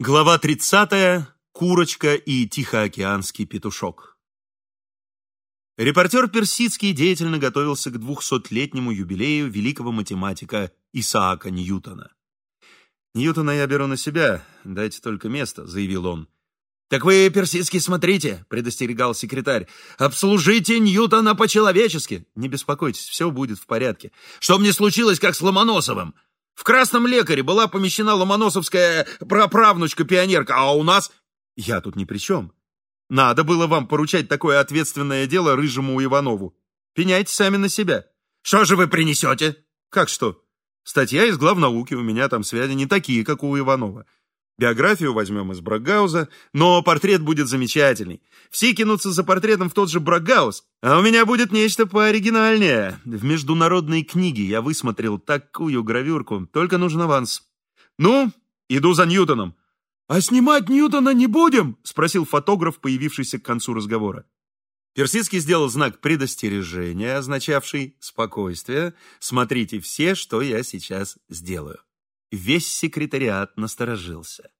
Глава 30. Курочка и Тихоокеанский петушок. Репортер Персидский деятельно готовился к двухсотлетнему юбилею великого математика Исаака Ньютона. «Ньютона я беру на себя, дайте только место», — заявил он. «Так вы, Персидский, смотрите», — предостерегал секретарь. «Обслужите Ньютона по-человечески». «Не беспокойтесь, все будет в порядке». «Что мне случилось, как с Ломоносовым?» В «Красном лекаре» была помещена ломоносовская праправнучка-пионерка, а у нас... Я тут ни при чем. Надо было вам поручать такое ответственное дело рыжему Иванову. Пеняйте сами на себя. Что же вы принесете? Как что? Статья из главнауки, у меня там связи не такие, как у Иванова. Биографию возьмем из Брагауза, но портрет будет замечательный. Все кинутся за портретом в тот же Брагауз, а у меня будет нечто пооригинальнее. В международной книге я высмотрел такую гравюрку, только нужен аванс. Ну, иду за Ньютоном. «А снимать Ньютона не будем?» — спросил фотограф, появившийся к концу разговора. Персидский сделал знак предостережения, означавший «спокойствие, смотрите все, что я сейчас сделаю». Весь секретариат насторожился.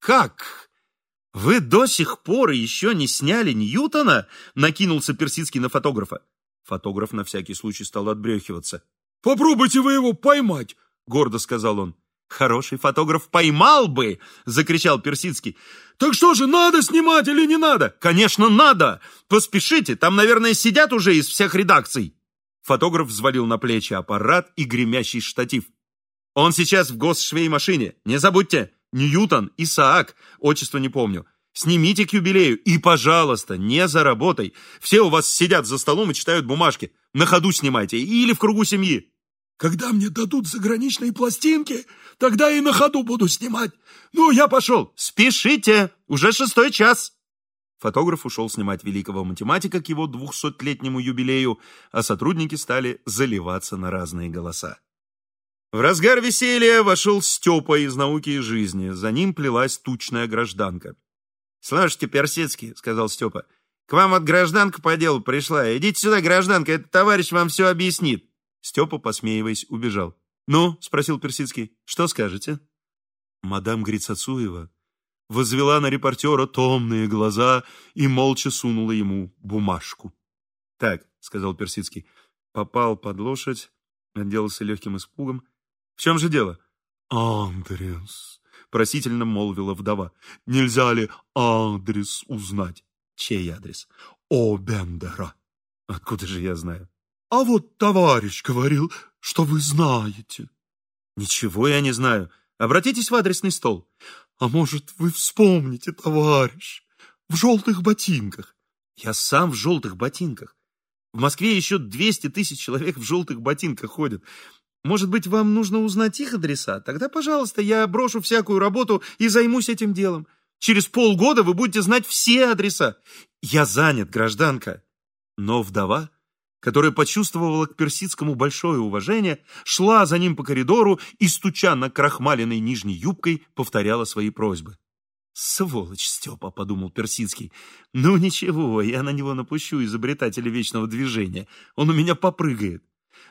«Как? Вы до сих пор еще не сняли Ньютона?» накинулся Персидский на фотографа. Фотограф на всякий случай стал отбрехиваться. «Попробуйте вы его поймать!» — гордо сказал он. «Хороший фотограф поймал бы!» — закричал Персидский. «Так что же, надо снимать или не надо?» «Конечно, надо! Поспешите, там, наверное, сидят уже из всех редакций!» Фотограф взвалил на плечи аппарат и гремящий штатив. Он сейчас в госшвеймашине. Не забудьте, Ньютон, Исаак, отчество не помню. Снимите к юбилею и, пожалуйста, не заработай. Все у вас сидят за столом и читают бумажки. На ходу снимайте или в кругу семьи. Когда мне дадут заграничные пластинки, тогда и на ходу буду снимать. Ну, я пошел. Спешите, уже шестой час. Фотограф ушел снимать великого математика к его двухсотлетнему юбилею, а сотрудники стали заливаться на разные голоса. В разгар веселья вошел Степа из науки и жизни. За ним плелась тучная гражданка. «Слушайте, Персидский», — сказал Степа, — «к вам от гражданка по делу пришла. Идите сюда, гражданка, этот товарищ вам все объяснит». Степа, посмеиваясь, убежал. «Ну?» — спросил Персидский. «Что скажете?» Мадам Грицацуева возвела на репортера томные глаза и молча сунула ему бумажку. «Так», — сказал Персидский, — попал под лошадь, отделался легким испугом, чем же дело? Андрес, просительно молвила вдова. Нельзя ли адрес узнать? Чей адрес? О, Бендера. Откуда же я знаю? А вот товарищ говорил, что вы знаете. Ничего я не знаю. Обратитесь в адресный стол. А может, вы вспомните, товарищ, в желтых ботинках. Я сам в желтых ботинках. В Москве еще 200 тысяч человек в желтых ботинках ходят. Может быть, вам нужно узнать их адреса? Тогда, пожалуйста, я брошу всякую работу и займусь этим делом. Через полгода вы будете знать все адреса. Я занят, гражданка. Но вдова, которая почувствовала к Персидскому большое уважение, шла за ним по коридору и, стуча на крахмаленной нижней юбкой, повторяла свои просьбы. «Сволочь Степа», — подумал Персидский. «Ну ничего, я на него напущу изобретателя вечного движения. Он у меня попрыгает».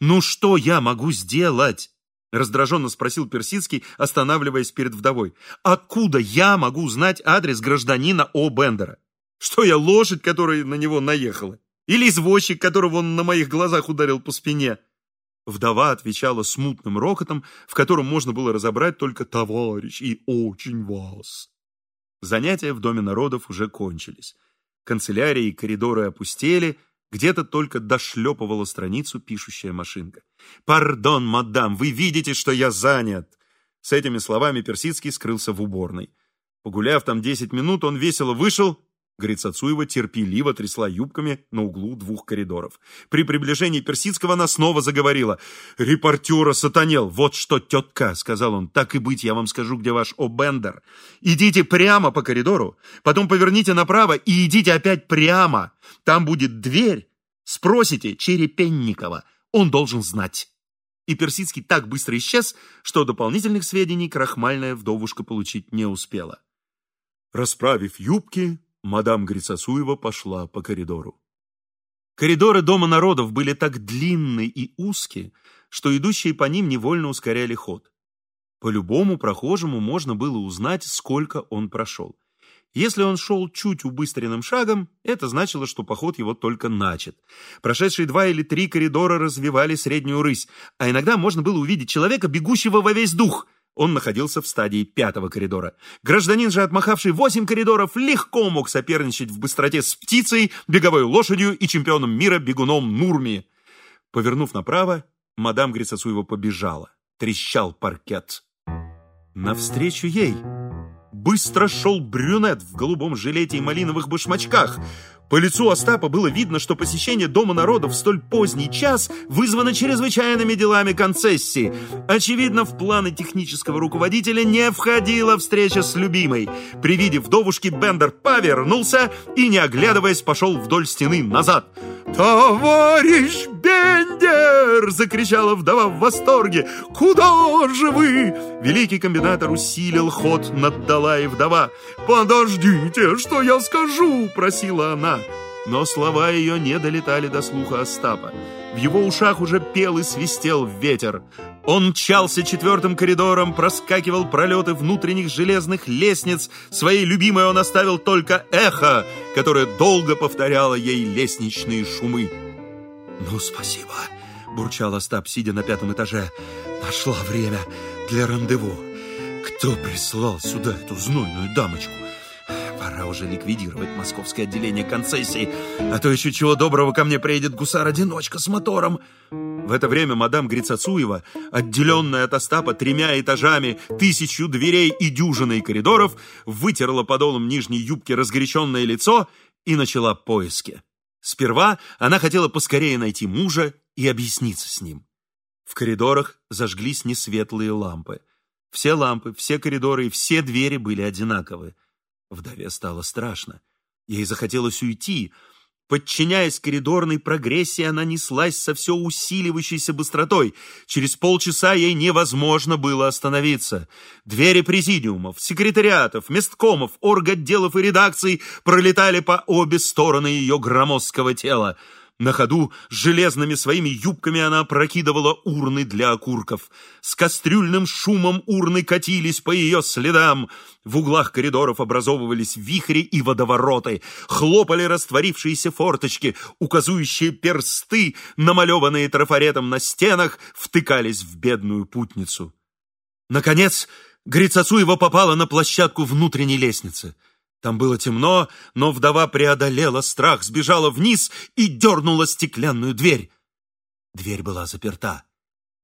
«Ну что я могу сделать?» Раздраженно спросил Персидский, останавливаясь перед вдовой. «Откуда я могу знать адрес гражданина О. Бендера? Что я лошадь, которая на него наехала? Или извозчик, которого он на моих глазах ударил по спине?» Вдова отвечала смутным рокотом, в котором можно было разобрать только «товарищ» и «очень вас». Занятия в Доме народов уже кончились. Канцелярии и коридоры опустели, где-то только дошлепывала страницу пишущая машинка. «Пардон, мадам, вы видите, что я занят!» С этими словами Персидский скрылся в уборной. Погуляв там десять минут, он весело вышел Грицацуева терпеливо трясла юбками на углу двух коридоров. При приближении Персидского она снова заговорила. «Репортера сатанел! Вот что, тетка!» — сказал он. «Так и быть, я вам скажу, где ваш О'Бендер. Идите прямо по коридору, потом поверните направо и идите опять прямо. Там будет дверь. Спросите Черепенникова. Он должен знать». И Персидский так быстро исчез, что дополнительных сведений крахмальная вдовушка получить не успела. Расправив юбки, мадам Грицасуева пошла по коридору. Коридоры Дома народов были так длинны и узкие, что идущие по ним невольно ускоряли ход. По любому прохожему можно было узнать, сколько он прошел. Если он шел чуть убыстренным шагом, это значило, что поход его только начат. Прошедшие два или три коридора развивали среднюю рысь, а иногда можно было увидеть человека, бегущего во весь дух. Он находился в стадии пятого коридора. Гражданин же, отмахавший восемь коридоров, легко мог соперничать в быстроте с птицей, беговой лошадью и чемпионом мира бегуном Нурми. Повернув направо, мадам Грицацуева побежала. Трещал паркет. Навстречу ей быстро шел брюнет в голубом жилете и малиновых башмачках. По лицу Остапа было видно, что посещение Дома народа в столь поздний час вызвано чрезвычайными делами концессии. Очевидно, в планы технического руководителя не входила встреча с любимой. При виде вдовушки Бендер повернулся и, не оглядываясь, пошел вдоль стены назад. «Товарищ Бендер!» — закричала вдова в восторге. «Куда же вы?» Великий комбинатор усилил ход, наддала и вдова. «Подождите, что я скажу?» — просила она. Но слова ее не долетали до слуха Остапа. В его ушах уже пел и свистел ветер. Он мчался четвертым коридором, проскакивал пролеты внутренних железных лестниц. Своей любимой он оставил только эхо, которое долго повторяло ей лестничные шумы. «Ну, спасибо», — бурчал Остап, сидя на пятом этаже. «Нашла время для рандеву. Кто прислал сюда эту знойную дамочку?» Пора уже ликвидировать московское отделение концессий, а то еще чего доброго ко мне приедет гусар-одиночка с мотором. В это время мадам Грицацуева, отделенная от Остапа тремя этажами, тысячу дверей и дюжиной коридоров, вытерла подолом нижней юбки разгоряченное лицо и начала поиски. Сперва она хотела поскорее найти мужа и объясниться с ним. В коридорах зажглись несветлые лампы. Все лампы, все коридоры и все двери были одинаковы. Вдове стало страшно. Ей захотелось уйти. Подчиняясь коридорной прогрессии, она неслась со все усиливающейся быстротой. Через полчаса ей невозможно было остановиться. Двери президиумов, секретариатов, месткомов, орготделов и редакций пролетали по обе стороны ее громоздкого тела. На ходу с железными своими юбками она прокидывала урны для окурков. С кастрюльным шумом урны катились по ее следам. В углах коридоров образовывались вихри и водовороты. Хлопали растворившиеся форточки, указующие персты, намалеванные трафаретом на стенах, втыкались в бедную путницу. Наконец, Грицацуева попала на площадку внутренней лестницы. Там было темно, но вдова преодолела страх, сбежала вниз и дернула стеклянную дверь. Дверь была заперта.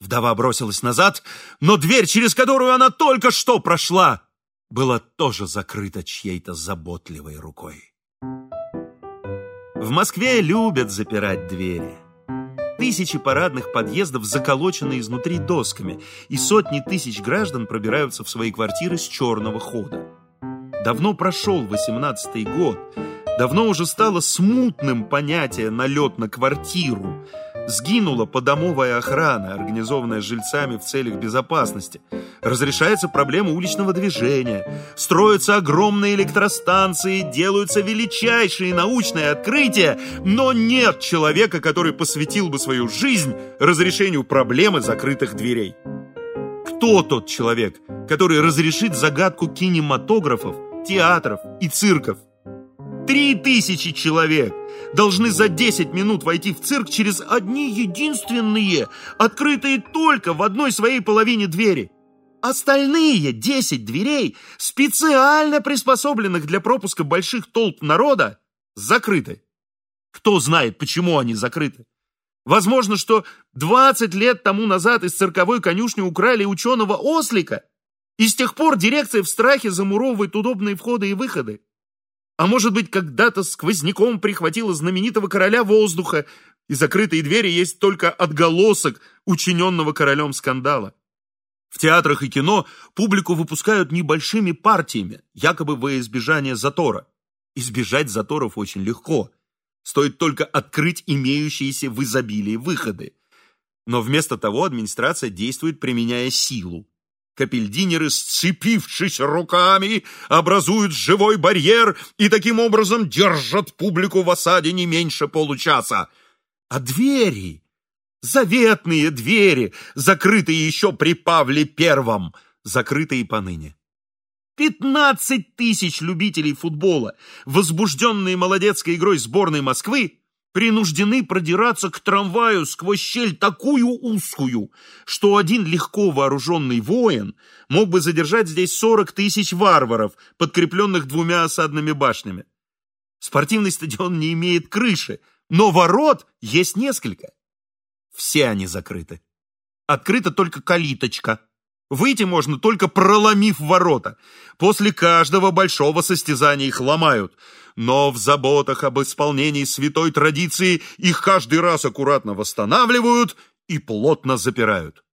Вдова бросилась назад, но дверь, через которую она только что прошла, была тоже закрыта чьей-то заботливой рукой. В Москве любят запирать двери. Тысячи парадных подъездов заколочены изнутри досками, и сотни тысяч граждан пробираются в свои квартиры с черного хода. Давно прошел восемнадцатый год, давно уже стало смутным понятие «налет на квартиру», Сгинула подомовая охрана, организованная жильцами в целях безопасности. Разрешается проблема уличного движения. Строятся огромные электростанции, делаются величайшие научные открытия, но нет человека, который посвятил бы свою жизнь разрешению проблемы закрытых дверей. Кто тот человек, который разрешит загадку кинематографов, театров и цирков? Три тысячи человек должны за 10 минут войти в цирк через одни единственные, открытые только в одной своей половине двери. Остальные 10 дверей, специально приспособленных для пропуска больших толп народа, закрыты. Кто знает, почему они закрыты? Возможно, что 20 лет тому назад из цирковой конюшни украли ученого ослика, и с тех пор дирекция в страхе замуровывает удобные входы и выходы. А может быть, когда-то сквозняком прихватило знаменитого короля воздуха, и закрытые двери есть только отголосок учиненного королем скандала. В театрах и кино публику выпускают небольшими партиями, якобы во избежание затора. Избежать заторов очень легко. Стоит только открыть имеющиеся в изобилии выходы. Но вместо того администрация действует, применяя силу. Капельдинеры, сцепившись руками, образуют живой барьер и таким образом держат публику в осаде не меньше получаса. А двери, заветные двери, закрытые еще при Павле Первом, закрыты и поныне. 15 тысяч любителей футбола, возбужденные молодецкой игрой сборной Москвы, принуждены продираться к трамваю сквозь щель такую узкую, что один легко вооруженный воин мог бы задержать здесь 40 тысяч варваров, подкрепленных двумя осадными башнями. Спортивный стадион не имеет крыши, но ворот есть несколько. Все они закрыты. Открыта только калиточка. Выйти можно только проломив ворота. После каждого большого состязания их ломают. Но в заботах об исполнении святой традиции их каждый раз аккуратно восстанавливают и плотно запирают.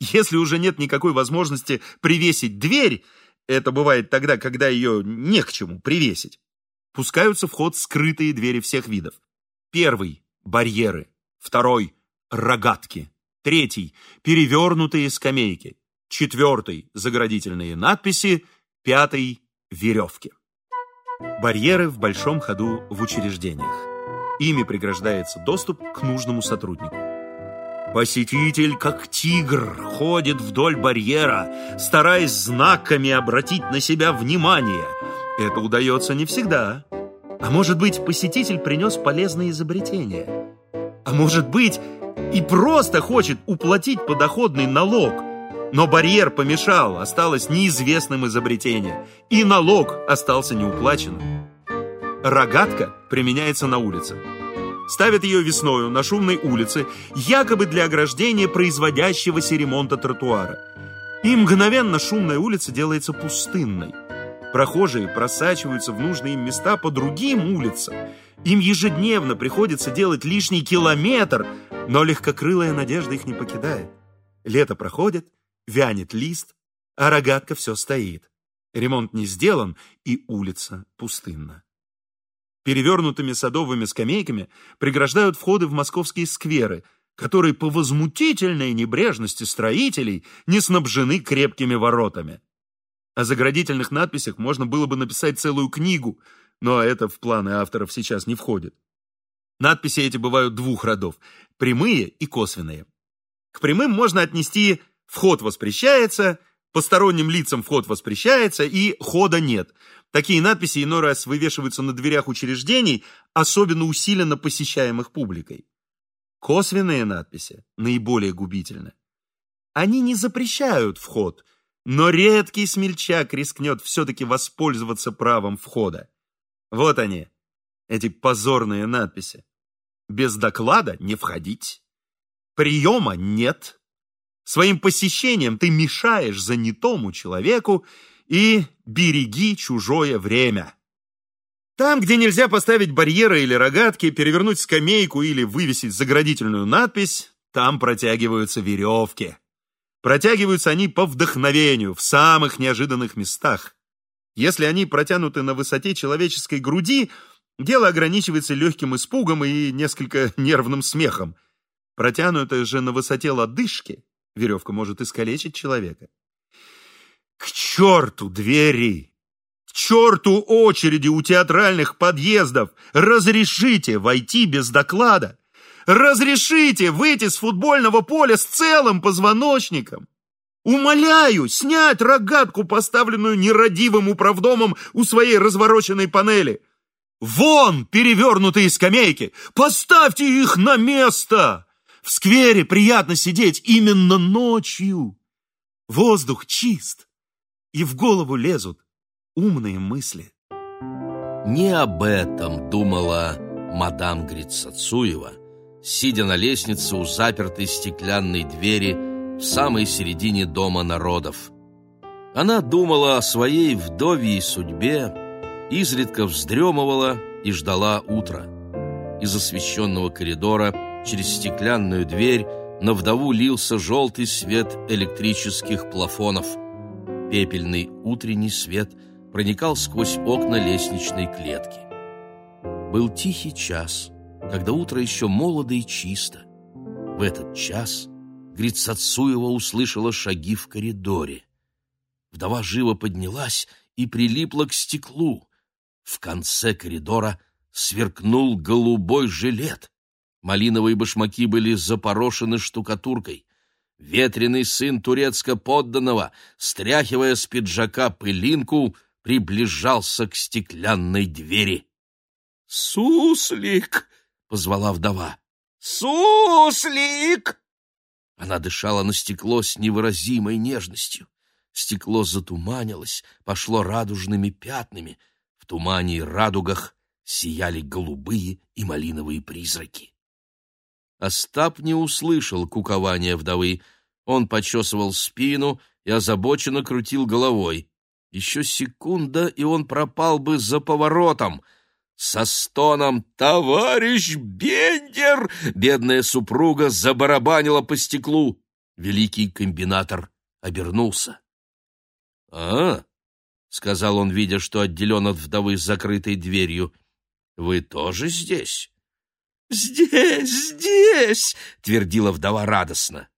Если уже нет никакой возможности привесить дверь, это бывает тогда, когда ее не к чему привесить, пускаются в ход скрытые двери всех видов. Первый – барьеры. Второй – рогатки. Третий – перевернутые скамейки. Четвертый – заградительные надписи. Пятый – веревки. Барьеры в большом ходу в учреждениях. Ими преграждается доступ к нужному сотруднику. Посетитель, как тигр, ходит вдоль барьера, стараясь знаками обратить на себя внимание. Это удается не всегда. А может быть, посетитель принес полезное изобретение. А может быть, и просто хочет уплатить подоходный налог. Но барьер помешал, осталось неизвестным изобретение, и налог остался неуплаченным. Рогатка применяется на улице. Ставят ее весною на шумной улице, якобы для ограждения производящегося ремонта тротуара. И мгновенно шумная улица делается пустынной. Прохожие просачиваются в нужные им места по другим улицам. Им ежедневно приходится делать лишний километр, но легкокрылая надежда их не покидает. Лето проходит, вянет лист, а рогатка все стоит. Ремонт не сделан, и улица пустынна. Перевернутыми садовыми скамейками преграждают входы в московские скверы, которые по возмутительной небрежности строителей не снабжены крепкими воротами. О заградительных надписях можно было бы написать целую книгу, но это в планы авторов сейчас не входит. Надписи эти бывают двух родов – прямые и косвенные. К прямым можно отнести «вход воспрещается», «посторонним лицам вход воспрещается» и «хода нет». Такие надписи иной раз вывешиваются на дверях учреждений, особенно усиленно посещаемых публикой. Косвенные надписи наиболее губительны. Они не запрещают вход, но редкий смельчак рискнет все-таки воспользоваться правом входа. Вот они, эти позорные надписи. Без доклада не входить. Приема нет. Своим посещением ты мешаешь занятому человеку и береги чужое время. Там, где нельзя поставить барьеры или рогатки, перевернуть скамейку или вывесить заградительную надпись, там протягиваются веревки. Протягиваются они по вдохновению, в самых неожиданных местах. Если они протянуты на высоте человеческой груди, дело ограничивается легким испугом и несколько нервным смехом. Протянутая же на высоте лодыжки, веревка может искалечить человека. К черту двери! К черту очереди у театральных подъездов! Разрешите войти без доклада! Разрешите выйти с футбольного поля с целым позвоночником! Умоляю снять рогатку, поставленную нерадивым управдомом у своей развороченной панели. Вон перевернутые скамейки! Поставьте их на место! В сквере приятно сидеть именно ночью. Воздух чист, и в голову лезут умные мысли. Не об этом думала мадам Грицацуева, сидя на лестнице у запертой стеклянной двери в самой середине Дома народов. Она думала о своей вдовьей судьбе, изредка вздремывала и ждала утра. Из освещенного коридора через стеклянную дверь на вдову лился желтый свет электрических плафонов. Пепельный утренний свет проникал сквозь окна лестничной клетки. Был тихий час, когда утро еще молодо и чисто. В этот час Грицацуева услышала шаги в коридоре. Вдова живо поднялась и прилипла к стеклу. В конце коридора сверкнул голубой жилет. Малиновые башмаки были запорошены штукатуркой. ветреный сын турецко-подданного, стряхивая с пиджака пылинку, приближался к стеклянной двери. «Суслик!» — позвала вдова. «Суслик!» Она дышала на стекло с невыразимой нежностью. Стекло затуманилось, пошло радужными пятнами. В тумане и радугах сияли голубые и малиновые призраки. Остап не услышал кукования вдовы. Он почесывал спину и озабоченно крутил головой. Еще секунда, и он пропал бы за поворотом — со стоном «Товарищ Бендер!» бедная супруга забарабанила по стеклу. Великий комбинатор обернулся. «А, — сказал он, видя, что отделен от вдовы закрытой дверью, — вы тоже здесь?» «Здесь, здесь!» — твердила вдова радостно.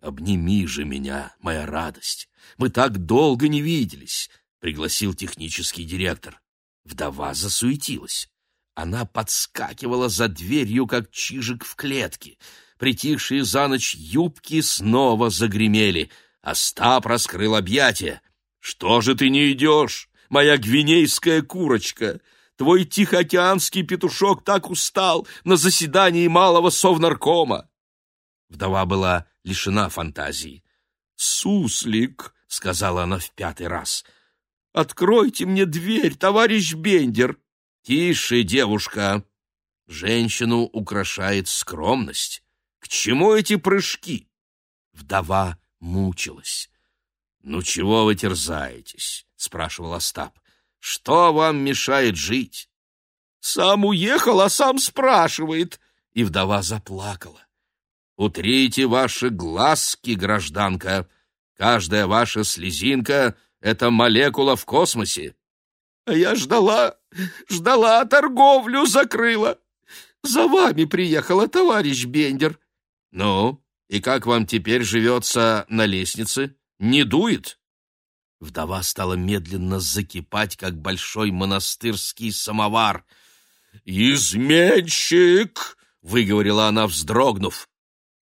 «Обними же меня, моя радость! Мы так долго не виделись!» — пригласил технический директор. Вдова засуетилась. Она подскакивала за дверью, как чижик в клетке. Притихшие за ночь юбки снова загремели. Остап раскрыл объятия. «Что же ты не идешь, моя гвинейская курочка? Твой тихоокеанский петушок так устал на заседании малого совнаркома!» Вдова была лишена фантазии. «Суслик!» — сказала она в пятый раз — Откройте мне дверь, товарищ Бендер!» «Тише, девушка!» Женщину украшает скромность. К чему эти прыжки? Вдова мучилась. «Ну чего вы терзаетесь?» — спрашивал Остап. «Что вам мешает жить?» «Сам уехал, а сам спрашивает!» И вдова заплакала. «Утрите ваши глазки, гражданка! Каждая ваша слезинка это молекула в космосе. А я ждала, ждала, торговлю закрыла. За вами приехала товарищ Бендер. Ну, и как вам теперь живется на лестнице? Не дует? Вдова стала медленно закипать, как большой монастырский самовар. «Изменщик!» — выговорила она, вздрогнув.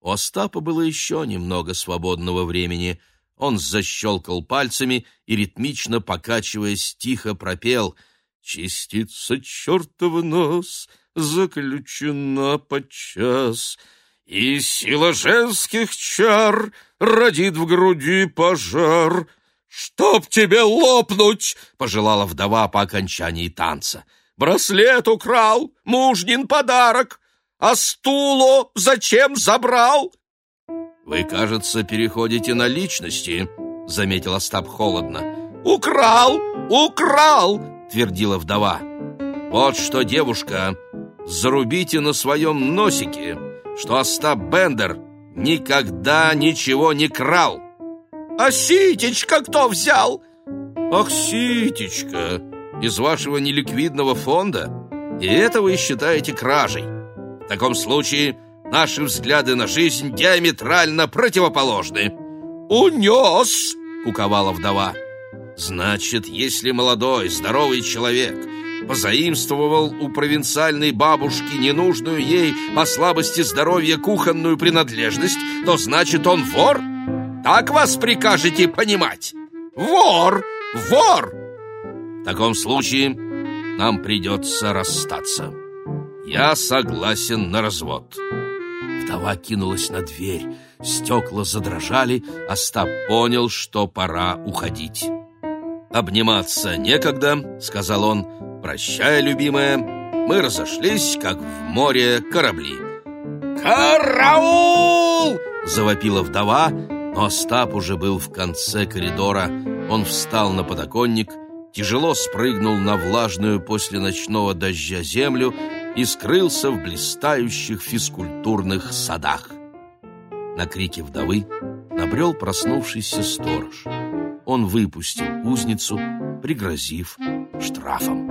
У Остапа было еще немного свободного времени — он защелкал пальцами и, ритмично покачиваясь, тихо пропел «Частица чертова нос заключена подчас, и сила женских чар родит в груди пожар». «Чтоб тебе лопнуть!» — пожелала вдова по окончании танца. «Браслет украл, мужнин подарок, а стулу зачем забрал?» «Вы, кажется, переходите на личности», — заметил Остап холодно. «Украл! Украл!» — твердила вдова. «Вот что, девушка, зарубите на своем носике, что Остап Бендер никогда ничего не крал». «А Ситечка кто взял?» «Ах, Ситечка, из вашего неликвидного фонда? И это вы считаете кражей. В таком случае Наши взгляды на жизнь диаметрально противоположны. «Унес!» — куковала вдова. «Значит, если молодой, здоровый человек позаимствовал у провинциальной бабушки ненужную ей по слабости здоровья кухонную принадлежность, то значит он вор? Так вас прикажете понимать? Вор! Вор!» В таком случае нам придется расстаться. Я согласен на развод. Вдова кинулась на дверь. Стекла задрожали, Остап понял, что пора уходить. «Обниматься некогда», — сказал он. «Прощай, любимая, мы разошлись, как в море корабли». «Караул!» — завопила вдова, но Остап уже был в конце коридора. Он встал на подоконник, тяжело спрыгнул на влажную после ночного дождя землю и скрылся в блистающих физкультурных садах. На крике вдовы набрел проснувшийся сторож. Он выпустил узницу, пригрозив штрафом.